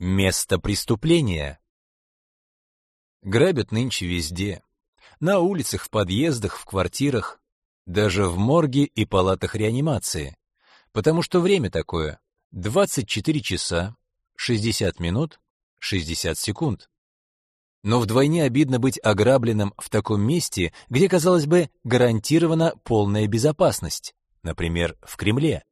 Место преступления. Грабят нынче везде. На улицах, в подъездах, в квартирах, даже в морге и палатах реанимации. Потому что время такое: 24 часа, 60 минут, 60 секунд. Но вдвойне обидно быть ограбленным в таком месте, где, казалось бы, гарантирована полная безопасность, например, в Кремле.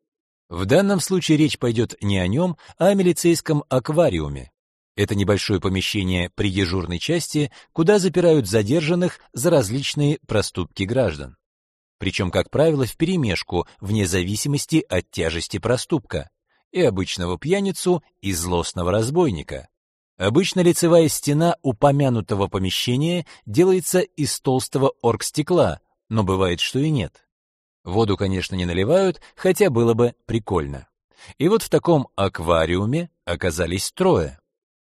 В данном случае речь пойдет не о нем, а о милицейском аквариуме. Это небольшое помещение при дежурной части, куда запирают задержанных за различные проступки граждан. Причем, как правило, вперемешку, вне зависимости от тяжести проступка, и обычного пьяницу, и злостного разбойника. Обычно лицевая стена упомянутого помещения делается из толстого оргстекла, но бывает, что и нет. Воду, конечно, не наливают, хотя было бы прикольно. И вот в таком аквариуме оказались трое.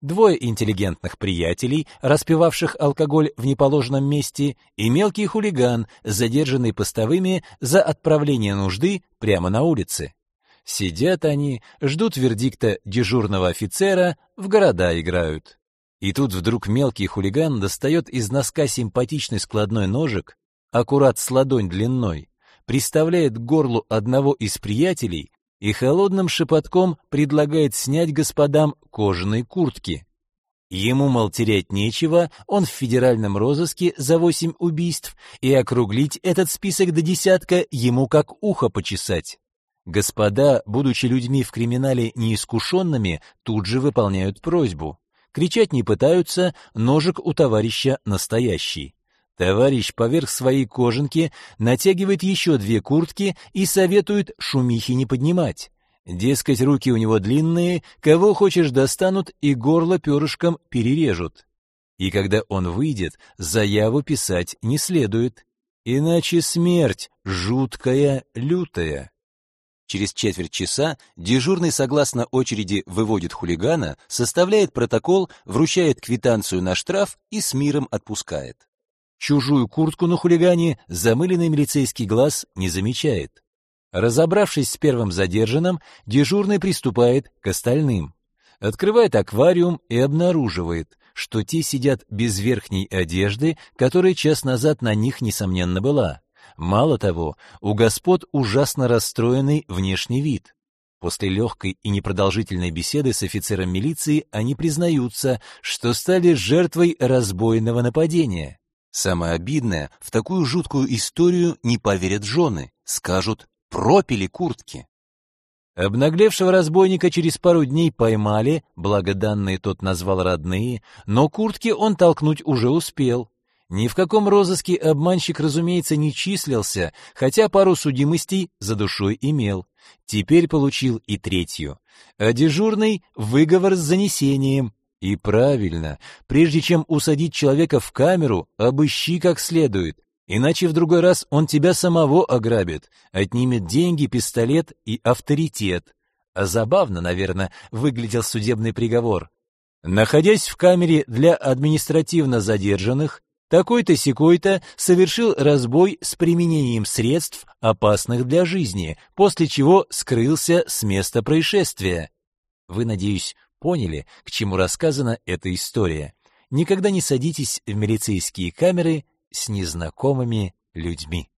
Двое интеллигентных приятелей, распивавших алкоголь в неположенном месте, и мелкий хулиган, задержанный постовыми за отправление нужды прямо на улице. Сидят они, ждут вердикта дежурного офицера, в города играют. И тут вдруг мелкий хулиган достает из носка симпатичный складной ножик, аккурат с ладонь длиной, приставляет к горлу одного из приятелей и холодным шепотком предлагает снять господам кожаные куртки. Ему, мол, терять нечего, он в федеральном розыске за восемь убийств, и округлить этот список до десятка ему как ухо почесать. Господа, будучи людьми в криминале неискушенными, тут же выполняют просьбу. Кричать не пытаются, ножик у товарища настоящий. Товарищ поверх своей кожанки натягивает еще две куртки и советует шумихи не поднимать. Дескать, руки у него длинные, кого хочешь достанут и горло перышком перережут. И когда он выйдет, заяву писать не следует. Иначе смерть жуткая, лютая. Через четверть часа дежурный согласно очереди выводит хулигана, составляет протокол, вручает квитанцию на штраф и с миром отпускает. Чужую куртку на хулигане замыленный милицейский глаз не замечает. Разобравшись с первым задержанным, дежурный приступает к остальным. Открывает аквариум и обнаруживает, что те сидят без верхней одежды, которая час назад на них, несомненно, была. Мало того, у господ ужасно расстроенный внешний вид. После легкой и непродолжительной беседы с офицером милиции они признаются, что стали жертвой разбойного нападения. Самое обидное, в такую жуткую историю не поверят жены, скажут «пропили куртки». Обнаглевшего разбойника через пару дней поймали, благо данные тот назвал родные, но куртки он толкнуть уже успел. Ни в каком розыске обманщик, разумеется, не числился, хотя пару судимостей за душой имел. Теперь получил и третью. А дежурный — выговор с занесением, и правильно, прежде чем усадить человека в камеру, обыщи как следует, иначе в другой раз он тебя самого ограбит, отнимет деньги, пистолет и авторитет. А забавно, наверное, выглядел судебный приговор. Находясь в камере для административно задержанных, такой-то секой-то совершил разбой с применением средств, опасных для жизни, после чего скрылся с места происшествия. Вы, надеюсь, поняли, к чему рассказана эта история. Никогда не садитесь в милицейские камеры с незнакомыми людьми.